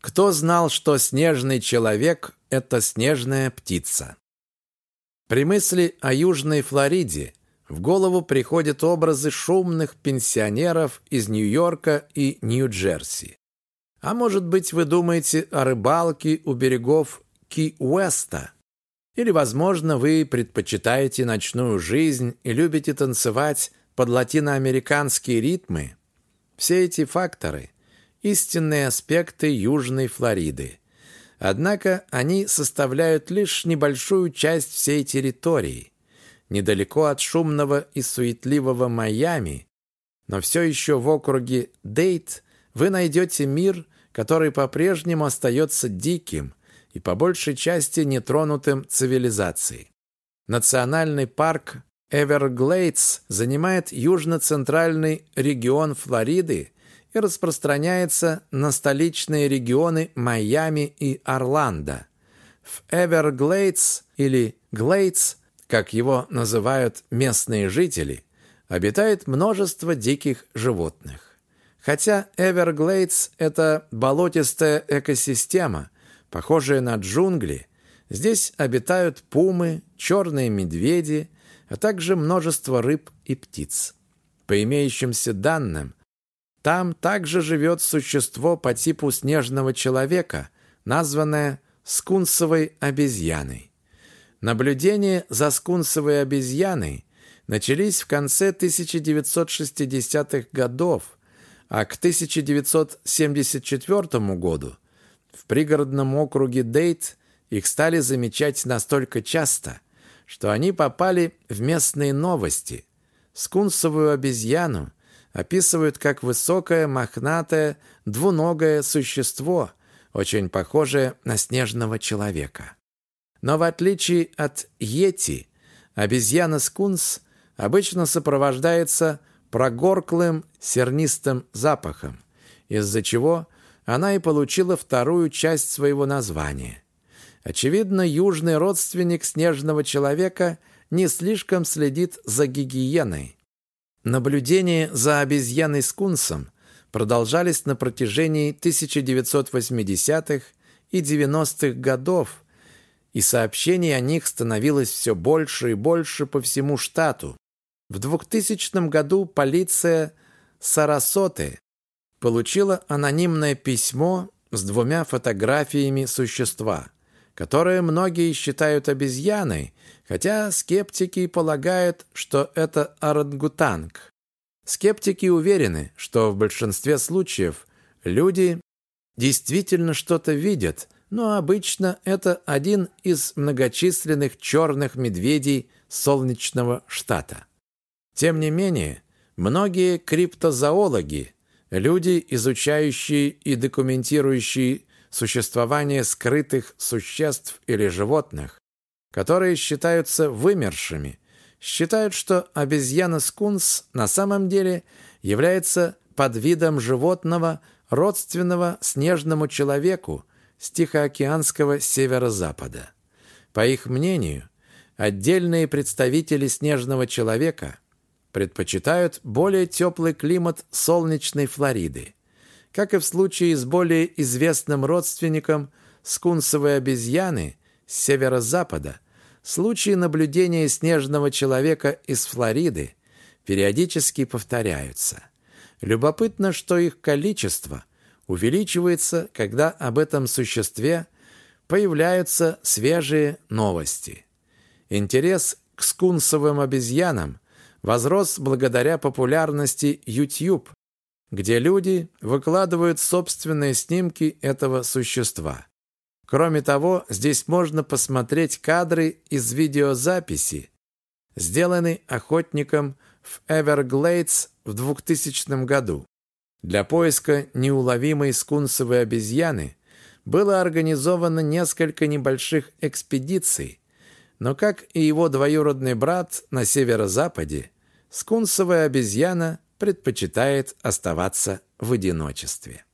Кто знал, что снежный человек – это снежная птица? При мысли о Южной Флориде в голову приходят образы шумных пенсионеров из Нью-Йорка и Нью-Джерси. А может быть, вы думаете о рыбалке у берегов Ки-Уэста? Или, возможно, вы предпочитаете ночную жизнь и любите танцевать под латиноамериканские ритмы? Все эти факторы – истинные аспекты Южной Флориды. Однако они составляют лишь небольшую часть всей территории. Недалеко от шумного и суетливого Майами, но все еще в округе Дейт вы найдете мир, который по-прежнему остается диким и по большей части нетронутым цивилизацией. Национальный парк Эверглейдс занимает южно-центральный регион Флориды и распространяется на столичные регионы Майами и Орландо. В Эверглейдс или Глейдс, как его называют местные жители, обитает множество диких животных. Хотя Эверглейдс – это болотистая экосистема, похожая на джунгли, здесь обитают пумы, черные медведи, а также множество рыб и птиц. По имеющимся данным, там также живет существо по типу снежного человека, названное скунсовой обезьяной. Наблюдения за скунсовой обезьяной начались в конце 1960-х годов, а к 1974 году в пригородном округе Дейт их стали замечать настолько часто, что они попали в местные новости. Скунсовую обезьяну описывают как высокое, мохнатое, двуногое существо, очень похожее на снежного человека. Но в отличие от йети, обезьяна-скунс обычно сопровождается прогорклым сернистым запахом, из-за чего она и получила вторую часть своего названия. Очевидно, южный родственник снежного человека не слишком следит за гигиеной. Наблюдения за обезьяной-скунсом продолжались на протяжении 1980-х и 90-х годов, и сообщений о них становилось все больше и больше по всему штату. В 2000 году полиция Сарасоты получила анонимное письмо с двумя фотографиями существа, которое многие считают обезьяной, хотя скептики полагают, что это орангутанг. Скептики уверены, что в большинстве случаев люди действительно что-то видят, но обычно это один из многочисленных черных медведей солнечного штата. Тем не менее, многие криптозоологи, люди, изучающие и документирующие существование скрытых существ или животных, которые считаются вымершими, считают, что обезьяна-скунс на самом деле является подвидом животного, родственного снежному человеку с Тихоокеанского северо-запада. По их мнению, отдельные представители снежного человека – предпочитают более теплый климат солнечной Флориды. Как и в случае с более известным родственником скунсовой обезьяны с северо-запада, случаи наблюдения снежного человека из Флориды периодически повторяются. Любопытно, что их количество увеличивается, когда об этом существе появляются свежие новости. Интерес к скунсовым обезьянам возрос благодаря популярности YouTube, где люди выкладывают собственные снимки этого существа. Кроме того, здесь можно посмотреть кадры из видеозаписи, сделанной охотником в Эверглейдс в 2000 году. Для поиска неуловимой скунсовой обезьяны было организовано несколько небольших экспедиций, но, как и его двоюродный брат на северо-западе, скунсовая обезьяна предпочитает оставаться в одиночестве.